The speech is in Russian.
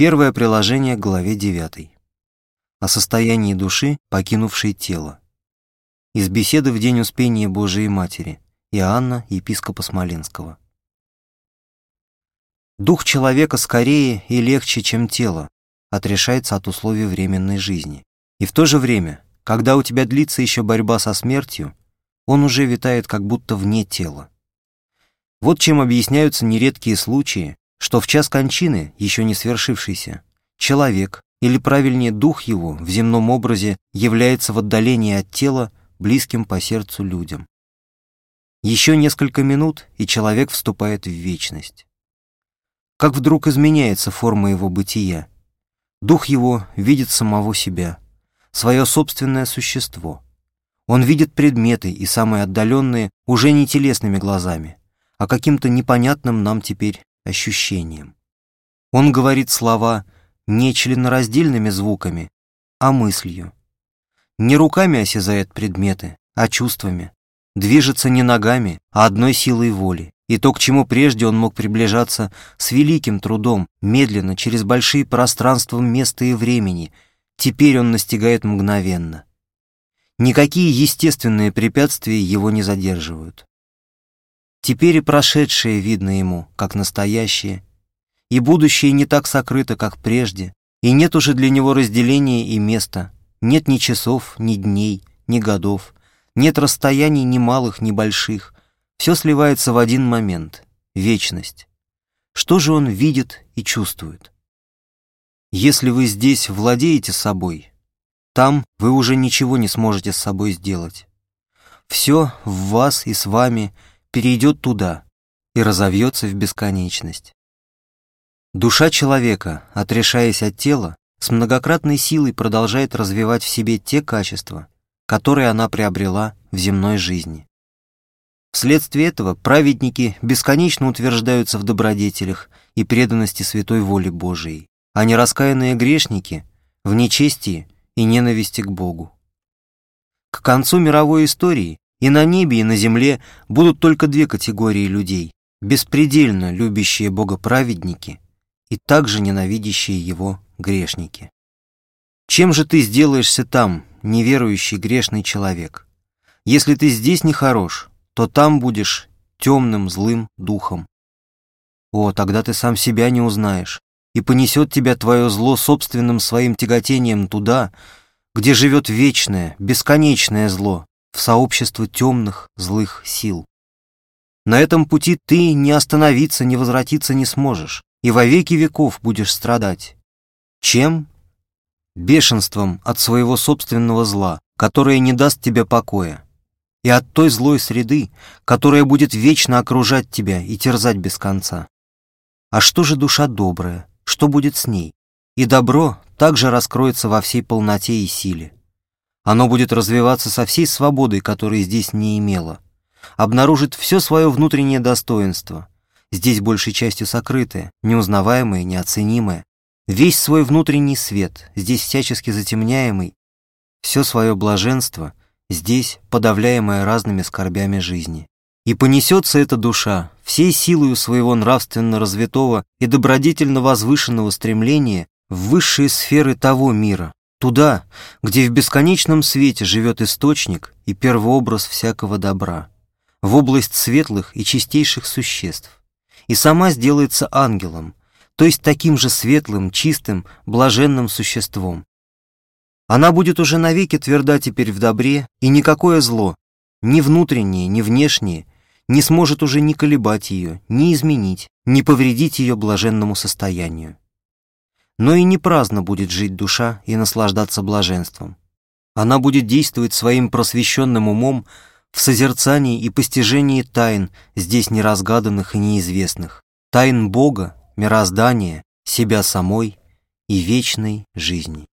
Первое приложение к главе 9. О состоянии души, покинувшей тело. Из беседы в день Успения Божией Матери. Иоанна, епископа Смоленского. Дух человека скорее и легче, чем тело, отрешается от условий временной жизни. И в то же время, когда у тебя длится еще борьба со смертью, он уже витает как будто вне тела. Вот чем объясняются нередкие случаи, что в час кончины, еще не свершившийся, человек, или правильнее дух его, в земном образе является в отдалении от тела близким по сердцу людям. Еще несколько минут, и человек вступает в вечность. Как вдруг изменяется форма его бытия. Дух его видит самого себя, свое собственное существо. Он видит предметы и самые отдаленные уже не телесными глазами, а каким-то непонятным нам теперь ощущением. Он говорит слова не членораздельными звуками, а мыслью. Не руками осязает предметы, а чувствами. Движется не ногами, а одной силой воли. И то, к чему прежде он мог приближаться с великим трудом, медленно, через большие пространства места и времени, теперь он настигает мгновенно. Никакие естественные препятствия его не задерживают. Теперь и прошедшее видно ему, как настоящее, и будущее не так сокрыто, как прежде, и нет уже для него разделения и места, нет ни часов, ни дней, ни годов, нет расстояний ни малых, ни больших, все сливается в один момент — вечность. Что же он видит и чувствует? Если вы здесь владеете собой, там вы уже ничего не сможете с собой сделать. Все в вас и с вами — перейдет туда и разовьется в бесконечность. Душа человека, отрешаясь от тела, с многократной силой продолжает развивать в себе те качества, которые она приобрела в земной жизни. Вследствие этого праведники бесконечно утверждаются в добродетелях и преданности святой воле Божией, а нераскаянные грешники — в нечестии и ненависти к Богу. К концу мировой истории и на небе, и на земле будут только две категории людей, беспредельно любящие Бога праведники и также ненавидящие Его грешники. Чем же ты сделаешься там, неверующий грешный человек? Если ты здесь не хорош, то там будешь темным злым духом. О, тогда ты сам себя не узнаешь, и понесет тебя твое зло собственным своим тяготением туда, где живет вечное, бесконечное зло, в сообщество темных, злых сил. На этом пути ты не остановиться, не возвратиться не сможешь, и во веки веков будешь страдать. Чем? Бешенством от своего собственного зла, которое не даст тебе покоя, и от той злой среды, которая будет вечно окружать тебя и терзать без конца. А что же душа добрая? Что будет с ней? И добро также раскроется во всей полноте и силе. Оно будет развиваться со всей свободой, которой здесь не имело. Обнаружит все свое внутреннее достоинство. Здесь большей частью сокрытое, неузнаваемое, неоценимое. Весь свой внутренний свет, здесь всячески затемняемый. Все свое блаженство, здесь подавляемое разными скорбями жизни. И понесется эта душа всей силою своего нравственно развитого и добродетельно возвышенного стремления в высшие сферы того мира, Туда, где в бесконечном свете живет источник и первообраз всякого добра, в область светлых и чистейших существ, и сама сделается ангелом, то есть таким же светлым, чистым, блаженным существом. Она будет уже навеки тверда теперь в добре, и никакое зло, ни внутреннее, ни внешнее, не сможет уже ни колебать ее, ни изменить, ни повредить ее блаженному состоянию но и не праздно будет жить душа и наслаждаться блаженством. Она будет действовать своим просвещенным умом в созерцании и постижении тайн, здесь неразгаданных и неизвестных, тайн Бога, мироздания, себя самой и вечной жизни.